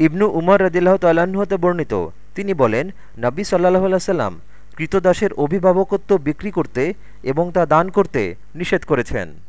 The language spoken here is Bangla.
ইবনু উমর রদিল্লাহ হতে বর্ণিত। তিনি বলেন, নবী সাল্লাহ আলাইসাল্লাম কৃতদাসের অভিভাবকত্ব বিক্রি করতে এবং তা দান করতে নিষেধ করেছেন।